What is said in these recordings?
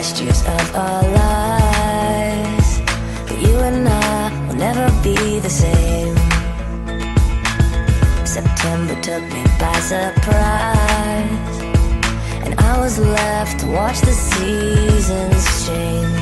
best years of our lives. But you and I will never be the same. September took me by surprise. And I was left to watch the seasons change.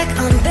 back on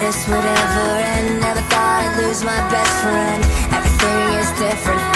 this would ever end Never thought I'd lose my best friend. Everything is different